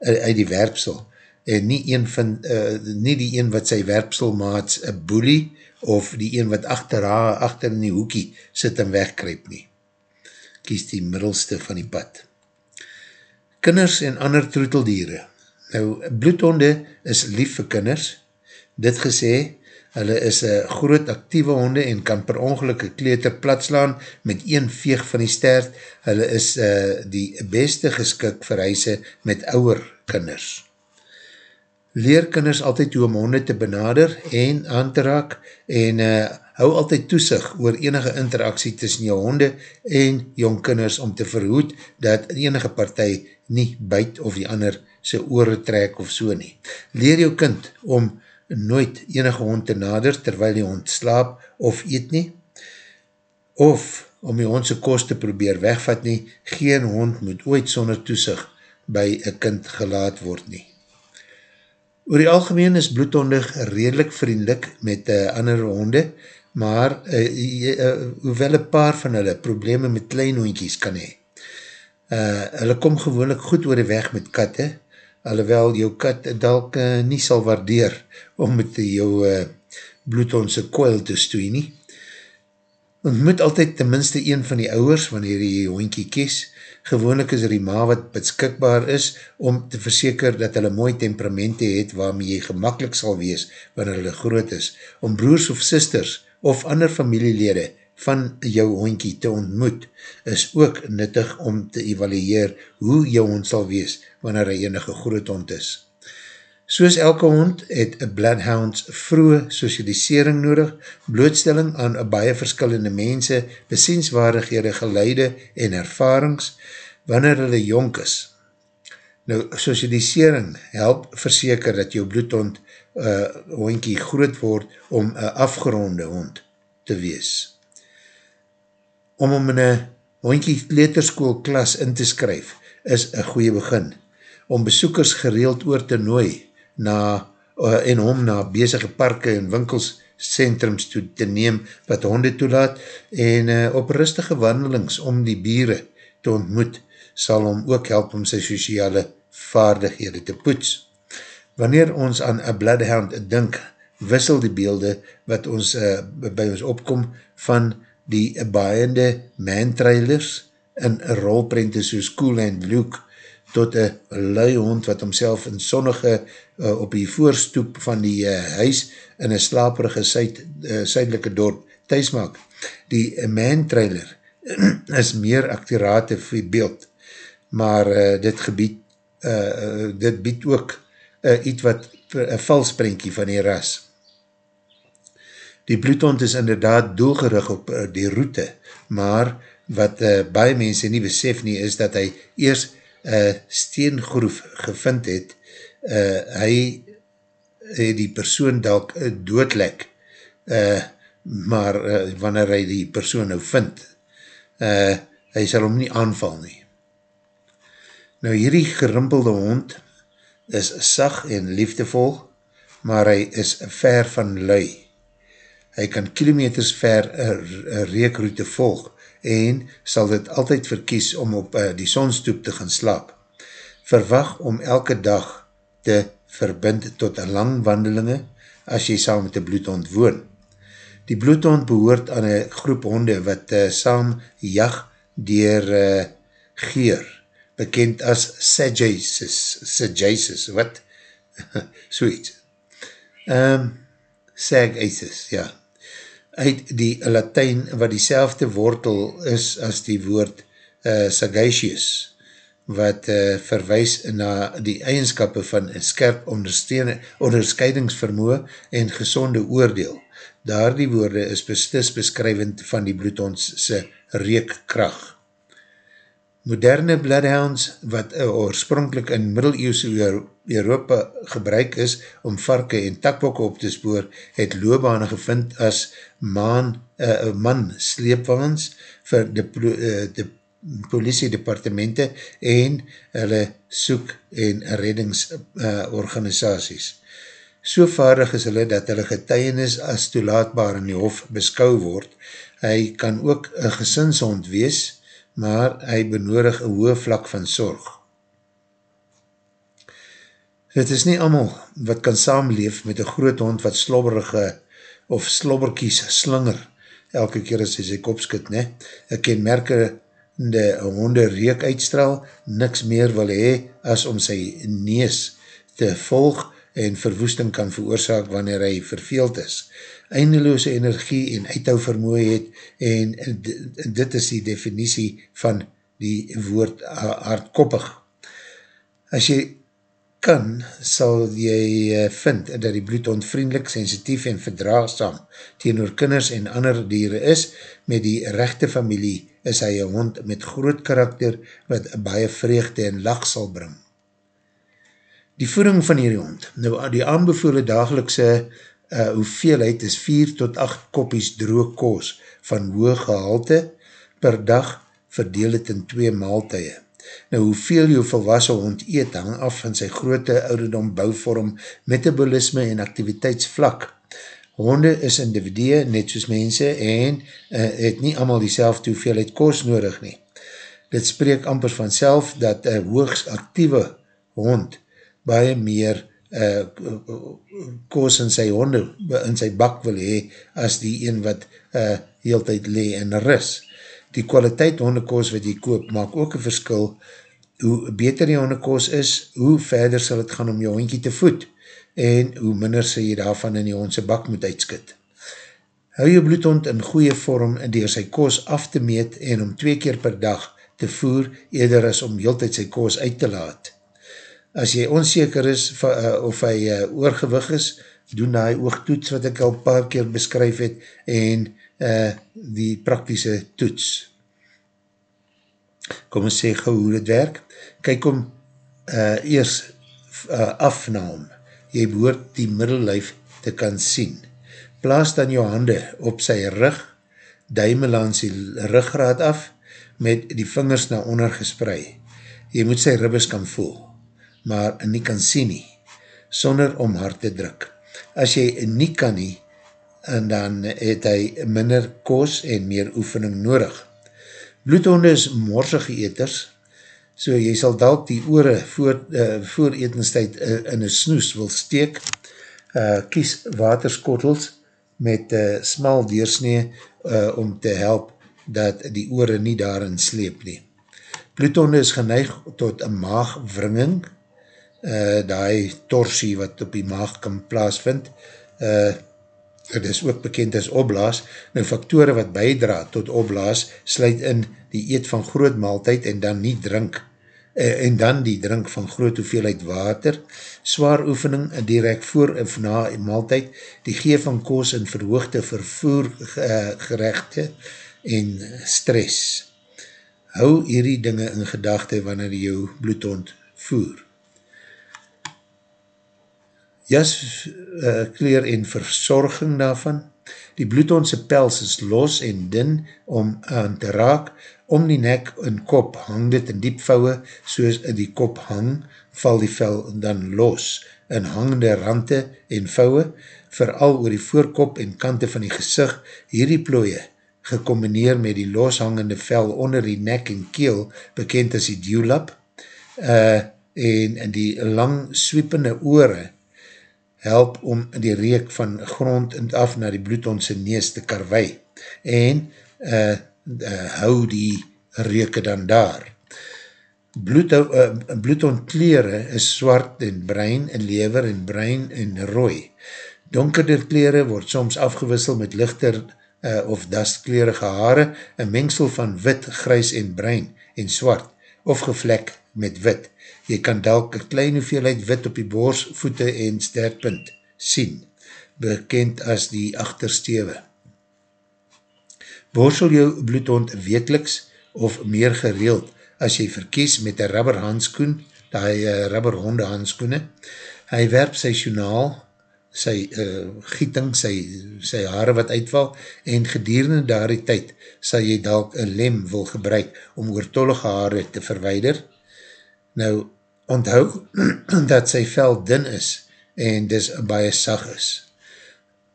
uit die werpsel, en nie, een van, uh, nie die een wat sy werpselmaats een boelie, of die een wat achter haar, achter in die hoekie sit en wegkryp nie. Kies die middelste van die pad. Kinders en ander troeteldiere. Nou, bloedhonde is lief vir kinders. Dit gesê, hulle is een groot actieve honde en kan per ongelukke kleter platslaan met een veeg van die stert. Hulle is uh, die beste geskik vir huise met ouwer kinders leer kinders altyd hoe om honde te benader en aan te raak en uh, hou altyd toesig oor enige interaksie tussen jou honde en jong kinders om te verhoed dat enige partij nie byt of die ander sy oore trek of so nie. Leer jou kind om nooit enige hond te nader terwyl die hond slaap of eet nie of om die hond sy kost te probeer wegvat nie, geen hond moet ooit sonder toesig by een kind gelaat word nie. Oor die algemeen is bloedhondig redelijk vriendelik met uh, ander honde, maar uh, uh, hoewel een paar van hulle probleme met klein hondjies kan hee. Uh, hulle kom gewoonlik goed oor die weg met katte, alhoewel jou kat dalk uh, nie sal waardeer om met jou uh, bloedhondse koil te stoei nie. Ontmoet altyd tenminste een van die ouwers wanneer jy hondkie kies, Gewoonlik is er die ma wat beskikbaar is om te verseker dat hulle mooi temperamente het waarmee jy gemakkelijk sal wees wanneer hulle groot is. Om broers of sisters of ander familielede van jou hondkie te ontmoet is ook nuttig om te evalueer hoe jou hond sal wees wanneer hy enige groot hond is. Soos elke hond het bloodhounds vroege socialisering nodig, blootstelling aan baie verskillende mense, besienswaardighede, geleide en ervarings, wanneer hulle jonk is. Nou, socialisering help verseker dat jou bloedhond uh, hondkie groot word om een afgeronde hond te wees. Om om in een hondkie leterskool klas in te skryf is een goeie begin. Om besoekers gereeld oor te nooi na, uh, en om na bezige parke en winkels centrums toe te neem wat honde toelaat en uh, op rustige wandelings om die bieren te ontmoet sal hom ook help om sy sociale vaardighede te poets. Wanneer ons aan a bloodhound dink, wissel die beelde wat ons uh, by ons opkom van die baaiende man-trailers in rolprente soos Cool and Luke tot een lui hond wat homself in sonnige uh, op die voorstoep van die uh, huis in een slaperige suid, uh, suidelike dorp thuis maak. Die man-trailer [CLEARS THROAT] is meer acturate beeld maar uh, dit gebied, uh, dit bied ook uh, iets wat, een valsprentje van die ras. Die bloedhond is inderdaad doelgerig op uh, die route, maar wat uh, baie mense nie besef nie, is dat hy eers uh, steengroef gevind het, uh, hy het die persoon dalk doodlek, uh, maar uh, wanneer hy die persoon nou vind, uh, hy sal hom nie aanval nie. Nou hierdie gerimpelde hond is sag en liefdevol, maar hy is ver van lui. Hy kan kilometers ver reekroute volg en sal dit altyd verkies om op uh, die sonstoep te gaan slaap. Verwag om elke dag te verbind tot een lang wandelinge as jy saam met die bloedhond woon. Die bloedhond behoort aan een groep honde wat uh, saam jag dier uh, geur, bekend as Sagisis, Sagisis, wat? [LAUGHS] Sweet. Um, Sagisis, ja. Uit die Latijn wat die wortel is as die woord uh, Sagacious, wat uh, verwijs na die eigenskap van skerp onderscheidingsvermoe en gezonde oordeel. Daar die woorde is beslis beskrywend van die bloedhondse reekkracht. Moderne bloodhounds, wat uh, oorspronkelijk in middeleeuwse Europa gebruik is om varke en takbokke op te spoor, het loobane gevind as man, uh, man sleepwaans vir de, uh, de politiedepartemente en hulle soek en reddingsorganisaties. Uh, so vaardig is hulle dat hulle getuienis as toelaatbaar in die hof beskou word. Hy kan ook een gesinshond wees, maar hy benodig een hoë vlak van sorg. Het is nie amal wat kan saamleef met een groot hond wat slobberige of slobberkies slinger elke keer as hy sy kop skit, ne? Een kenmerke de honde reek uitstraal, niks meer wil hee as om sy nees te volg en verwoesting kan veroorzaak wanneer hy verveeld is. Eindeloose energie en uithou vermoe het en dit is die definitie van die woord hardkoppig. As jy kan, sal jy eh, vind dat die bloedhond vriendelik, sensitief en verdraagsam teenoor kinders en ander dieren is, met die rechte familie is hy een hond met groot karakter wat baie vreugde en lach sal bring. Die voeding van hierdie hond, nou die aanbevoelde dagelikse uh, hoeveelheid is 4 tot 8 kopies droog koos van hoog gehalte per dag verdeel het in 2 maaltuie. Nou, hoeveel jou volwassen hond eet, hang af van sy grote ouderdom bouwvorm, metabolisme en activiteitsvlak. Honde is individue, net soos mense, en uh, het nie allemaal die selfde hoeveelheid koos nodig nie. Dit spreek amper vanself dat een hoogs actieve hond baie meer uh, koos in sy honde, in sy bak wil hee, as die een wat uh, heel tyd lee en ris die kwaliteit hondekoos wat jy koop, maak ook een verskil, hoe beter die hondekoos is, hoe verder sal het gaan om jou hondkie te voed, en hoe minder sal jy daarvan in die hondse bak moet uitskit. Hou jou bloedhond in goeie vorm door sy koos af te meet en om twee keer per dag te voer, eerder as om heel sy koos uit te laat. As jy onzeker is uh, of hy uh, oorgewig is, doen hy oogtoets wat ek al paar keer beskryf het en uh, die praktische toets. Kom ons sê gauw hoe dit werk. Kyk om uh, eers uh, af na hom. Jy behoort die middellijf te kan sien. Plaas dan jou hande op sy rug, duime langs die ruggraad af, met die vingers na onder gesprei. Jy moet sy ribbes kan voel, maar nie kan sien nie, sonder om hard te druk. As jy nie kan nie, en dan het hy minder koos en meer oefening nodig. Bloedhonde is morsige eters, so jy sal dalk die oore voor, uh, voor etenstijd uh, in een snoes wil steek, uh, kies waterskottels met uh, smal deursnee uh, om te help dat die oore nie daarin sleep nie. Bloedhonde is geneig tot een maagwringing, uh, die torsie wat op die maag kan plaasvind, uh, het is ook bekend as opblaas, nou faktore wat bijdra tot opblaas, sluit in die eet van groot maaltijd en dan nie drink, eh, en dan die drink van groot hoeveelheid water, zwaar oefening direct voor of na maaltijd, die gee van koos en verhoogde vervoer uh, gerechte en stress. Hou hierdie dinge in gedachte wanneer jou bloedhond voer jas uh, kleer en verzorging daarvan. Die bloedhondse pels is los en din om aan te raak. Om die nek en kop hang dit in diepvouwe, soos in die kop hang, val die vel dan los. In hangende rante en vouwe, vooral oor die voorkop en kante van die gezicht, hierdie plooie, gecombineer met die loshangende vel onder die nek en keel, bekend as die duwlap, uh, en die lang swiepende oore help om die reek van grond en af na die bloedhondse nees te karwei en uh, uh, hou die reke dan daar. Bloed, uh, bloedhondkleren is swart en brein en lever en brein en rooi. Donkerder kleren word soms afgewissel met lichter uh, of dastkleerige haare, een mengsel van wit, grys en brein en swart of gevlek met wit. Jy kan dalk een klein hoeveelheid wit op die boors, voete en sterpunt sien, bekend as die achterstewe. Borsel jou bloedhond wekeliks of meer gereeld as jy verkies met een rubber handskoen, die uh, rubber honde handskoene. Hy werp sy journaal, sy uh, gieting, sy, sy haare wat uitval en gedurende daar die tyd sal jy dalk een lem wil gebruik om oortollige haare te verweider. Nou, onthou [CLEARS THROAT] dat sy vel din is en dis baie sag is.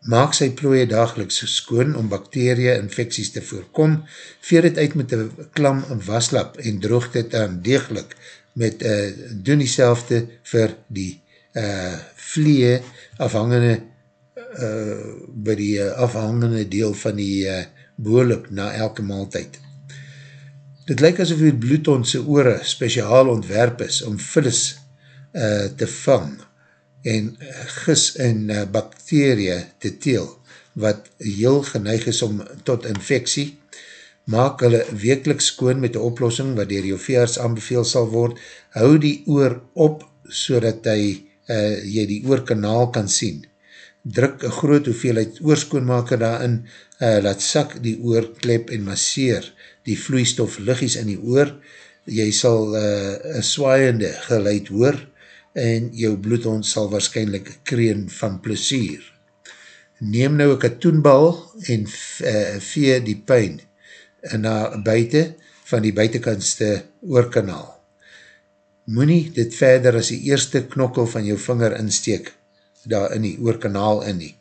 Maak sy plooie dageliks skoon om bakterie infecties te voorkom, veer het uit met een klam waslap en droog dit aan degelijk met uh, doen die selfde vir die uh, vlie afhangende uh, by die afhangende deel van die uh, boelop na elke maaltijd. Dit lyk asof die bloedhondse oore speciaal ontwerp is om vullis uh, te vang en gis en uh, bakterie te teel, wat heel geneig is om tot infectie, maak hulle wekelijk skoon met die oplossing wat dier jou veearts aanbeveel sal word, hou die oor op so dat hy, uh, jy die oorkanaal kan sien. Druk een groot hoeveelheid oorskoonmaker daarin, uh, laat sak die oorklep en masseer die vloeistof liggies in die oor, jy sal uh, een swaaiende geluid hoor, en jou bloedhond sal waarschijnlijk kreen van plesier. Neem nou een katoenbal en uh, vee die pijn na buiten van die buitenkantste oorkanaal. Moe dit verder as die eerste knokkel van jou vinger insteek daar in die oorkanaal in nie.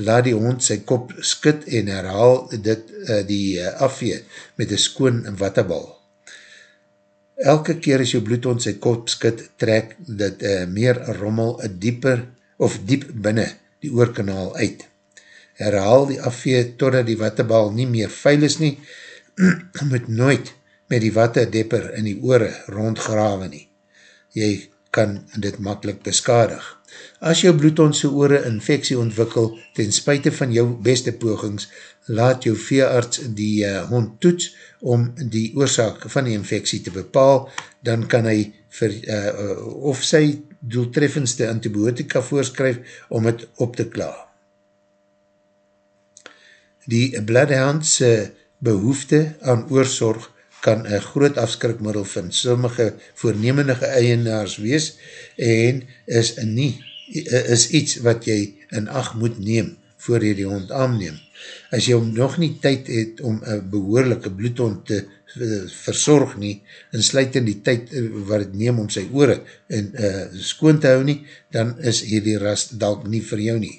Laat die hond sy kop skit en herhaal dit uh, die uh, afvee met een skoon wattenbal. Elke keer as jou bloedhond sy kop skit, trek dit uh, meer rommel een dieper of diep binnen die oorkanaal uit. Herhaal die afvee totdat die wattebal nie meer veil is nie, [CLEARS THROAT] moet nooit met die wattedepper in die oore rondgrawe nie. Jy kan dit makkelijk beskadig. As jou bloedhondse oore infectie ontwikkel ten spuite van jou beste pogings, laat jou veearts die uh, hond toets om die oorzaak van die infectie te bepaal, dan kan hy vir, uh, of sy doeltreffendste antibiotika voorskryf om het op te kla. Die bloodhoundse behoefte aan oorzorg kan een groot afskrikmiddel van sommige voornemendige eienaars wees en is nie is iets wat jy in acht moet neem voor jy die hond aanneem as jy nog nie tyd het om een behoorlijke bloedhond te uh, verzorg nie, en sluit in die tyd uh, wat het neem om sy oore en, uh, skoon te hou nie, dan is hierdie rast dalk nie vir jou nie.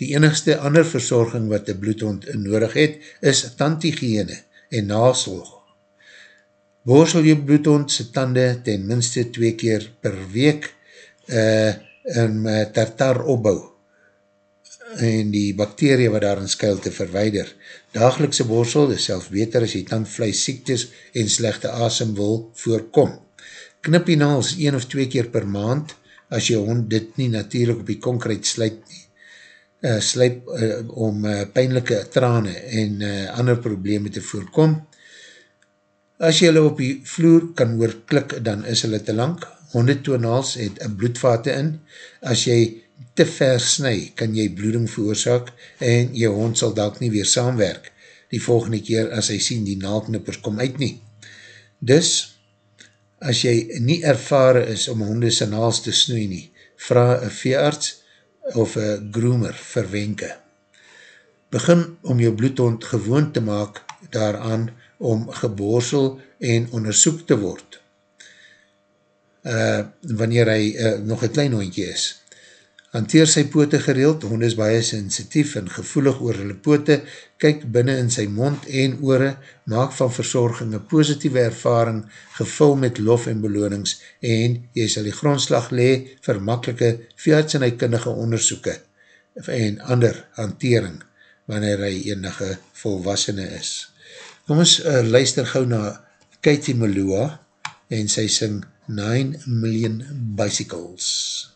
Die enigste ander verzorging wat die bloedhond nodig het, is tandhygiëne en nasolg. Borsel jou bloedhond sy tande ten minste twee keer per week uh, en uh, tartar opbouw en die bakterie wat daarin skuil te verweider. Dagelikse borsel is self beter as jy tandvlees siektes en slechte asem wil voorkom. Knip die naals een of twee keer per maand as jy hond dit nie natuurlijk op die konkreet sluip nie. Uh, sluip uh, om uh, pijnlijke trane en uh, ander probleme te voorkom. As jy hulle op die vloer kan oorklik, dan is hulle te lang. Hondetoonhaals het bloedvate in. As jy te ver snu, kan jy bloeding veroorzaak en jou hond sal dalk nie weer saamwerk die volgende keer as hy sien die naalknippers kom uit nie. Dus, as jy nie ervare is om honde sy naals te snoei nie, vraag een veearts of een groomer verwenke. Begin om jou bloedhond gewoon te maak daaraan om geborsel en onderzoek te word. Uh, wanneer hy uh, nog een klein hondje is hanteer sy pote gereeld, hond is baie sensitief en gevoelig oor hulle pote, kyk binnen in sy mond en oore, maak van verzorging een positieve ervaring, gevul met lof en belonings en jy sal die grondslag le vir makkelike veearts en hykundige onderzoeken en ander hantering wanneer hy enige volwassene is. Kom ons uh, luister gauw na Katie Malua en sy sing 9 Million Bicycles. There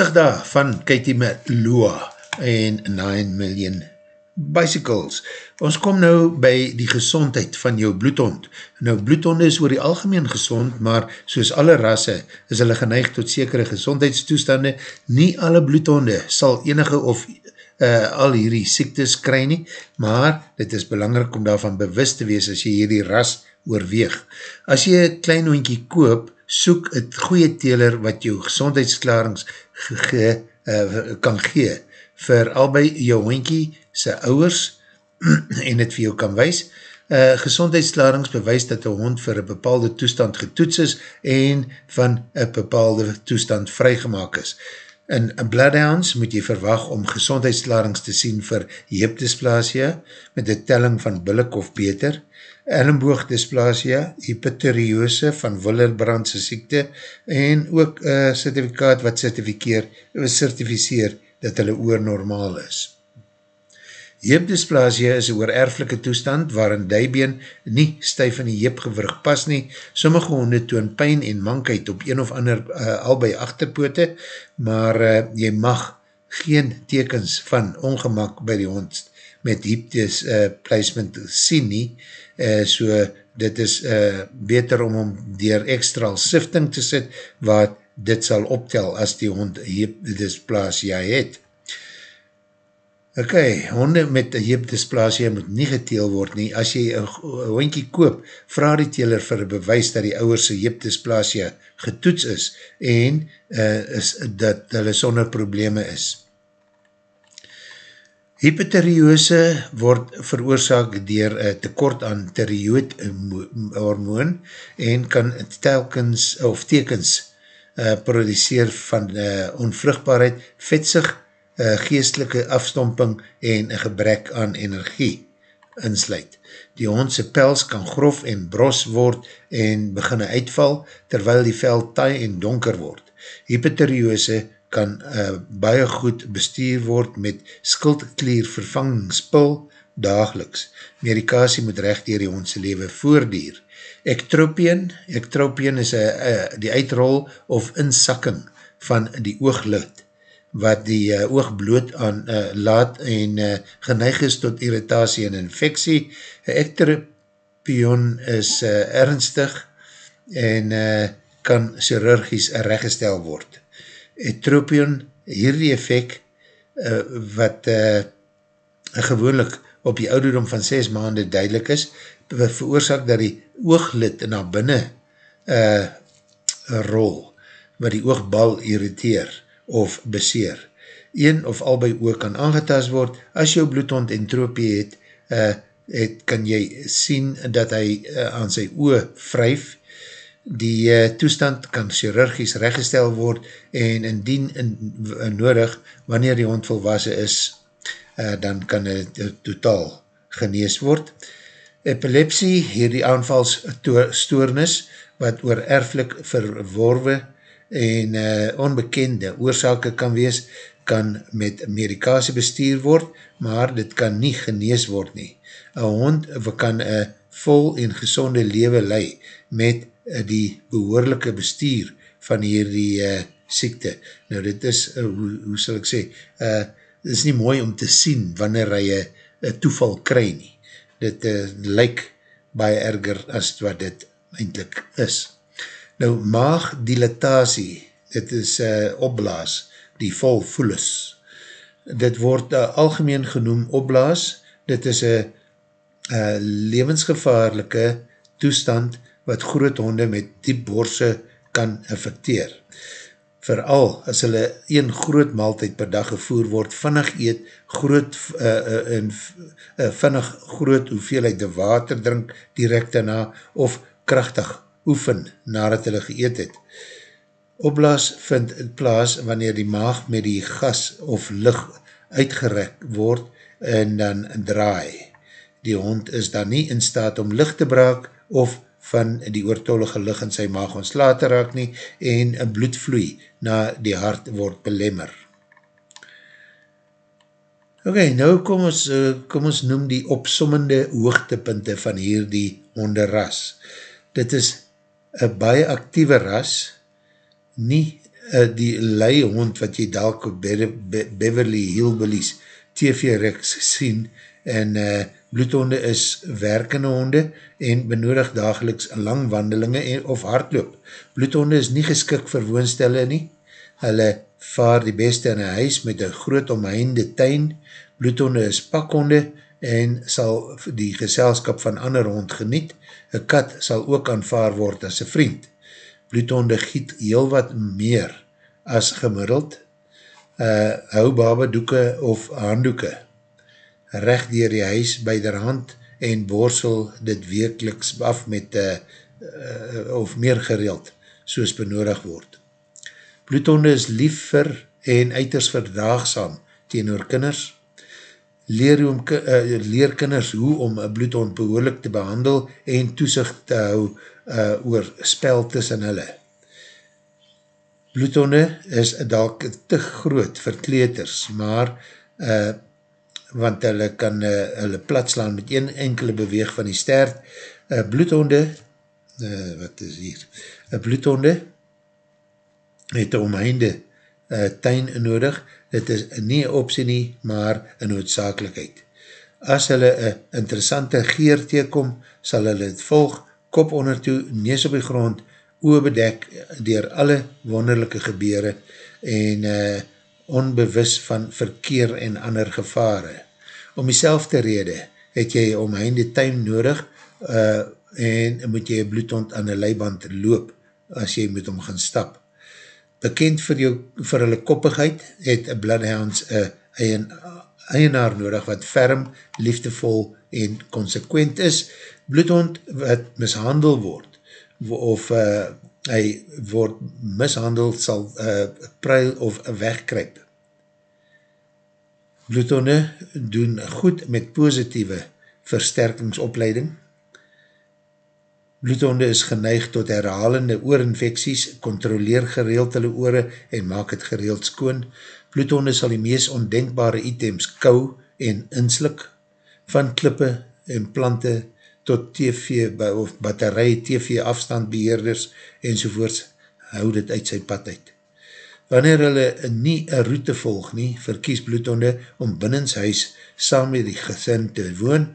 60 daag van Katie Melua en 9 Million Bicycles. Ons kom nou by die gezondheid van jou bloedhond. Nou, bloedhonde is oor die algemeen gezond, maar soos alle rasse is hulle geneig tot sekere gezondheidstoestande. Nie alle bloedhonde sal enige of uh, al hierdie siektes kry nie, maar dit is belangrijk om daarvan bewus te wees as jy hierdie ras oorweeg. As jy een klein hondkie koop, soek het goeie teler wat jou gezondheidsklarings ge, ge, uh, kan gee vir albei jou hondkie sy ouwers [CLEARS THROAT] en het vir jou kan wees. Uh, gezondheidsklarings bewys dat een hond vir een bepaalde toestand getoets is en van een bepaalde toestand vrygemaak is. In Bloodhounds moet jy verwag om gezondheidsklarings te sien vir heepdysplasia met een telling van billik of beter, ellenboogdysplasia, hypotheriose van Willebrandse siekte en ook een certificaat wat certificeer dat hulle oor normaal is. Heepdysplasia is een oererflike toestand waarin dijbeen nie stuif in die heepgewrug pas nie. Sommige honde toon pijn en mankheid op een of ander uh, albei achterpoote, maar uh, jy mag geen tekens van ongemak by die hond met heepdys uh, placement sien nie, uh, so dit is uh, beter om om dier extra sifting te sit, wat dit sal optel as die hond heepdysplasia het. Ok, honde met heepdysplasia moet nie geteel word nie. As jy een hondkie koop, vraag die teler vir bewys dat die ouwerse heepdysplasia getoets is en uh, is dat hulle sonder probleme is. Hypotheriose word veroorzaak dier tekort aan therioid hormoon en kan telkens of tekens uh, produceer van uh, onvruchtbaarheid, vetsig, uh, geestelike afstomping en een gebrek aan energie insluit. Die hondse pels kan grof en bros word en beginne uitval, terwyl die vel taai en donker word. Hypotheriose kan uh, baie goed bestuur word met skildklier vervangingspul, dageliks. Medikasie moet recht dier die hondse leven voordier. Ectropion, ectropion is a, a, die uitrol of insakking van die ooglid wat die uh, oog bloot aan uh, laat en uh, geneig is tot irritatie en infectie. Ectropion is uh, ernstig en uh, kan chirurgies reggestel word. Etropion, hierdie effect uh, wat uh, gewoonlik op die ouderdom van 6 maanden duidelik is, veroorzaak dat die ooglid na binnen uh, rol, wat die oogbal irriteer of beseer. Een of albei oog kan aangetast word, as jou bloedhond entropie het, uh, het, kan jy sien dat hy uh, aan sy oog vryf, die uh, toestand kan chirurgies reggestel word en indien in, in nodig, wanneer die hond volwassen is, uh, dan kan het totaal genees word. Epilepsie, hierdie aanvalstoornis, wat oor erflik verworwe en uh, onbekende oorzake kan wees, kan met medikasie bestuur word, maar dit kan nie genees word nie. Een hond kan een vol en gezonde lewe lei met uh, die behoorlijke bestuur van hierdie uh, siekte. Nou dit is, uh, hoe, hoe sal ek sê, uh, dit is nie mooi om te sien wanneer hy een toeval kry nie. Dit uh, lyk baie erger as wat dit eindelijk is. Nou, maagdilatatie, dit is uh, opblaas, die volvoelis. Dit word uh, algemeen genoem opblaas, dit is een uh, levensgevaarlike toestand wat groot honde met diep borse kan effecteer. Vooral as hulle een groot maaltijd per dag gevoer word, vinnig eet, groot, uh, en, uh, vinnig groot hoeveelheid de water drink direct daarna, of krachtig oefen nadat hulle geëet het. Opblaas vind plaas wanneer die maag met die gas of licht uitgerek word en dan draai. Die hond is dan nie in staat om licht te braak of van die oortollige licht in sy maag ontsla te raak nie en bloedvloei na die hart word belemmer. Ok, nou kom ons, eh, kom ons noem die opsommende hoogtepunte van hierdie honderras. Dit is een baie actieve ras, nie uh, die leie hond wat jy dalk op Be Be Beverly Hillbillies TV-reeks sien, en uh, bloedhonde is werkende honde en benodig dageliks lang wandelinge en, of hardloop. Bloedhonde is nie geskik vir woonstelle nie, hulle vaar die beste in een huis met een groot omheinde tuin, bloedhonde is pakhonde en sal die geselskap van ander hond geniet, Een kat sal ook aanvaar word as een vriend. Bloedhonde giet heel wat meer as gemiddeld, uh, hou babadoeke of handdoeke, recht dier die huis by der hand en borsel dit wekeliks af met uh, uh, of meer gereeld, soos benodig word. Bloedhonde is liever en uiters verdraagsam teenoor kinders, leer, om, uh, leer kinders hoe om een bloedhond behoorlik te behandel en toezicht te hou uh, oor spel tussen hulle. Bloedhonde is dalk te groot vir kleeters, maar uh, want hulle kan uh, hulle plat slaan met een enkele beweeg van die stert. Uh, bloedhonde, uh, wat is hier, uh, bloedhonde het een omheinde uh, tuin nodig, dit is nie een optie nie, maar een noodzakelijkheid. As hulle een interessante geer teekom, sal hulle het volg, kop onder toe, nees op die grond, oor bedek dier alle wonderlijke gebeure en uh, onbewus van verkeer en ander gevare. Om die rede het jy omheinde tuin nodig uh, en moet jy bloedhond aan een leiband loop as jy moet om gaan stap bekend vir, jou, vir hulle koppigheid, het Bloodhounds een eienaar nodig wat ferm, liefdevol en consequent is. Bloedhond wat mishandel word, of uh, hy word mishandeld, sal uh, pruil of wegkryp. Bloedhonde doen goed met positieve versterkingsopleiding, Bloedhonde is geneig tot herhalende oorinfecties, controleer gereeld hulle oore en maak het gereeld skoon. Bloedhonde sal die meest ondenkbare items kou en inslik. van klippe en plante tot TV of batterij, TV afstandbeheerders enzovoorts, hou dit uit sy pad uit. Wanneer hulle nie een route volg nie, verkies bloedhonde om binnenshuis saam met die gesin te woon.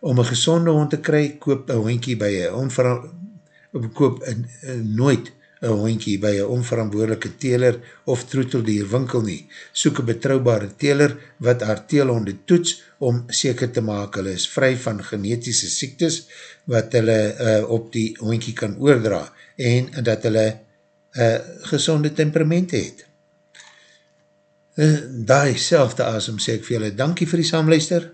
Om een gezonde hond te kry, koop een hondkie by een onverantwoordelike, koop een, een, nooit een hondkie by een onverantwoordelike teler of troeteldier winkel nie. Soek een betrouwbare teler wat haar teelhonde toets om seker te maak hulle is vry van genetische siektes wat hulle uh, op die hondkie kan oordra en dat hulle uh, gezonde temperament het. Uh, daai selfde asem sê ek vir julle, dankie vir die saamluister,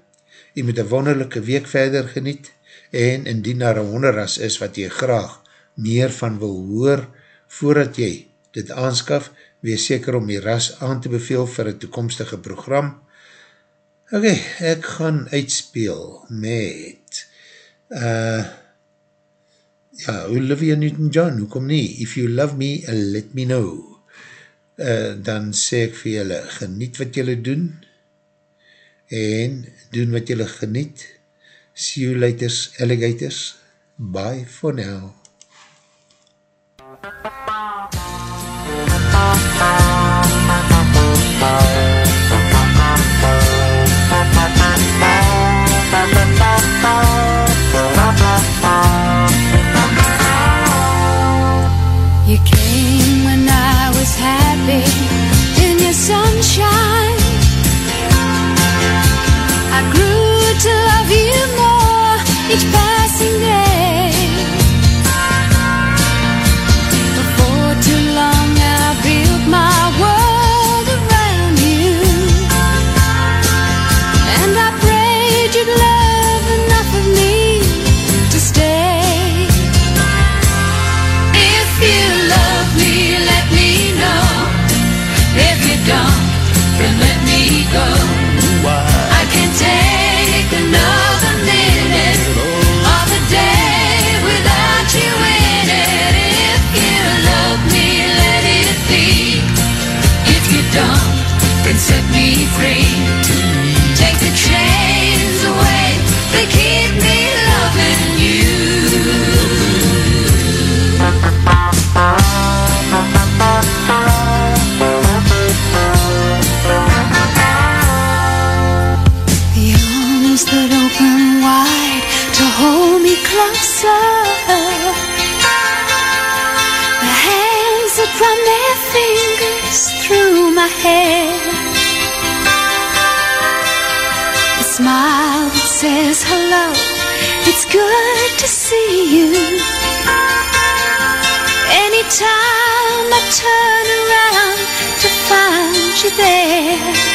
jy moet een wonderlijke week verder geniet, en indien daar een honderras is wat jy graag meer van wil hoor, voordat jy dit aanskaf, wees seker om die ras aan te beveel vir een toekomstige program. Ok, ek gaan uitspeel met uh, ja, Olivia Newton-John, hoekom nie? If you love me, let me know. Uh, dan sê ek vir julle, geniet wat julle doen, en doen wat julle geniet. See you later, alligators. Bye for now. You came when I was happy there.